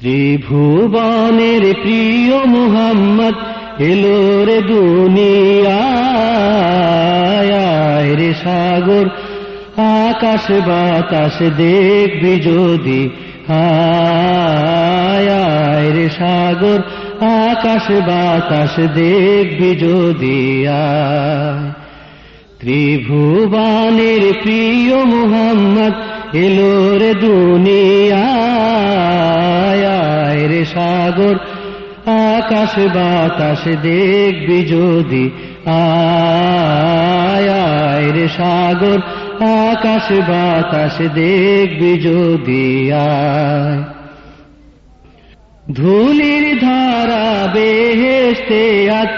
ত্রিভুবনের প্রিয় মুহাম্মদ, এলো রে দুনিয়ায় রে সাগর, আকাশ বাতাস দেখবি যদি আয় রে সাগর, আকাশ বাতাস দেখবি যদি, আয়। ত্রিভুবানের প্রিয় মুহাম্মদ এলো রে দুনিয়ায় রে সাগর, আকাশ বাতাস দেখবি যদি। আয় রে সাগর, আকাশ বাতাস দেখবি যদি। আয়। ধুলির ধারা বেহেস্তে আজ,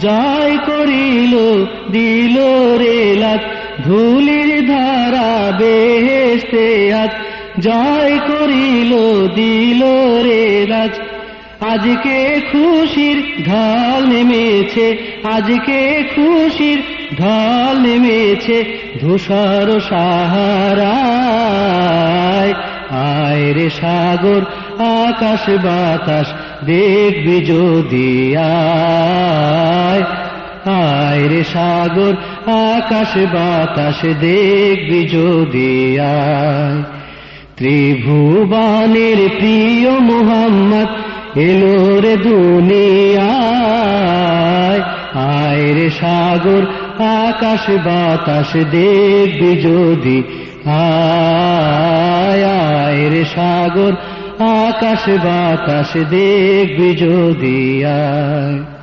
জয় করিল, দিল রে লাত ধুলির ধারা বেহেস্তে আজ জয় করিল, দিল রে রাজ। আজকে খুশির ঢল নেমেছে, আজকে খুশির ঢল নেমেছে, ধূসর সাহারায়। আয় রে সাগর, আকাশ বাতাস, দেখবি যদি আয়। আয় রে সাগর? আকাশ বাতাস দেখবি যদি আয়। ত্রিভুবানের প্রিয় মোহাম্মদ এলো রে দুনিয়ায়। আয় রে সাগর, আকাশ বাতাস দেখবি যদি আয়। আয় রে সাগর, আকাশ বাতাস দেখবি যদি আয়।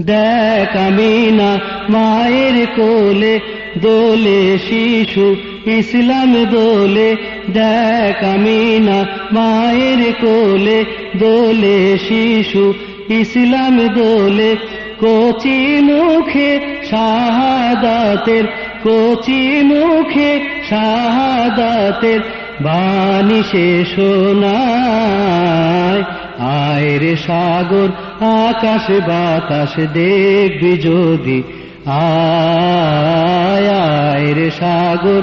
দেখ আমি না মায়ের কোলে দোলে শিশু ইসলাম দোলে। দেখ আমি না মায়ের কোলে দোলে শিশু ইসলাম দোলে। কচি মুখে শাহাদাতের, কচি মুখে শাহাদাতের বাণী সে শোনায়। আয় রে সাগর, আকাশ বাতাস দেখবি যদি। আয় রে সাগর,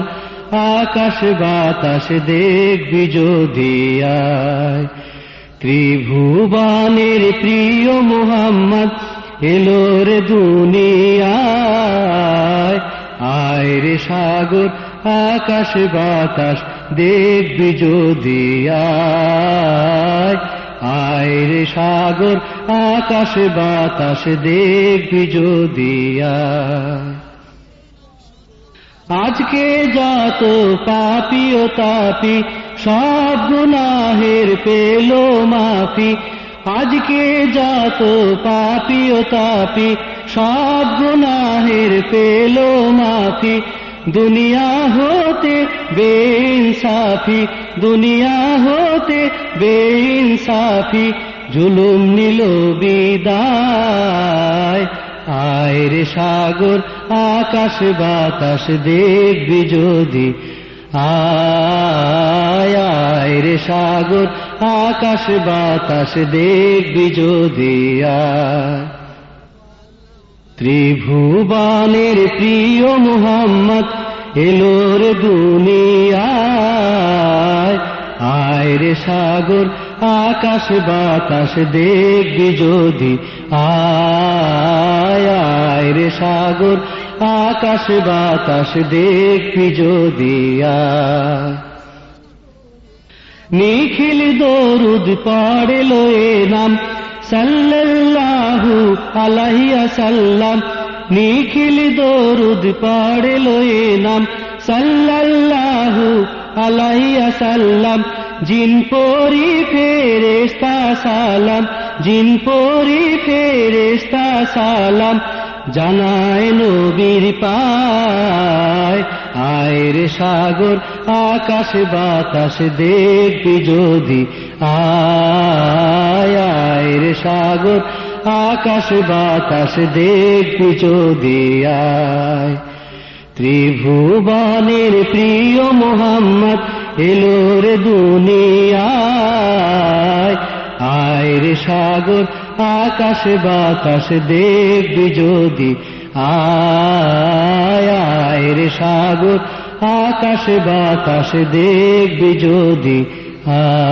আকাশ বাতাস দেখবি যদি। আয়, ত্রিভুবানের প্রিয় মোহাম্মদ, এলো রে দুনিয়ায়। আয় রে সাগর, আকাশ বাতাস দেখবি যদি। আয় আয় রে সাগর, আকাশ বাতাস দেখবি যদি আজকে যত পাপি ও তাপি, সব গুনাহের পেল মাফি। আজকে যত পাপি ও তাপি, সব গুনাহের পেল মাফি। দুনিয়া হতে বেইনসাফি, দুনিয়া হতে বেইনসাফি, জুলুম নিল বিদায়। আয় রে সাগর, আকাশ বাতাস দেখবি যদি। আয় আয় রে সাগর, আকাশ বাতাস দেখবি যদি। আয়। ত্রিভুবানের প্রিয় মোহাম্মদ এলোর দুনিয়ায়। আয় সাগর, আকাশ বাতাস দেখবি যদি। আয় সাগর, আকাশ বাতাস দেখবি যদি। নিখিল দরুদ পড়ল এ নাম, সাল্লাল্লাহু আলাইয়া সাল্লাম, নিখিল দরুদ পড়ল এ নাম। সাল্লাল্লাহু আলাইয়া সাল্লাম, জিন পরি ফেরেস্তা সালাম। জিন পরি ফেরেস্তা সালাম, জানায় নবীর পায়। আয় রে সাগর, আকাশ বাতাস দেখবি যদি আয়। আয় রে সাগর, আকাশ বাতাস দেখবি যদি আয়। ত্রিভুবনের প্রিয় মোহাম্মদ এলো রে দুনিয়ায়। আয় রে সাগর, আকাশ বাতাস দেখবি যদি আয়। আয় রে সাগর, আকাশ বাতাস দেখবি যদি আ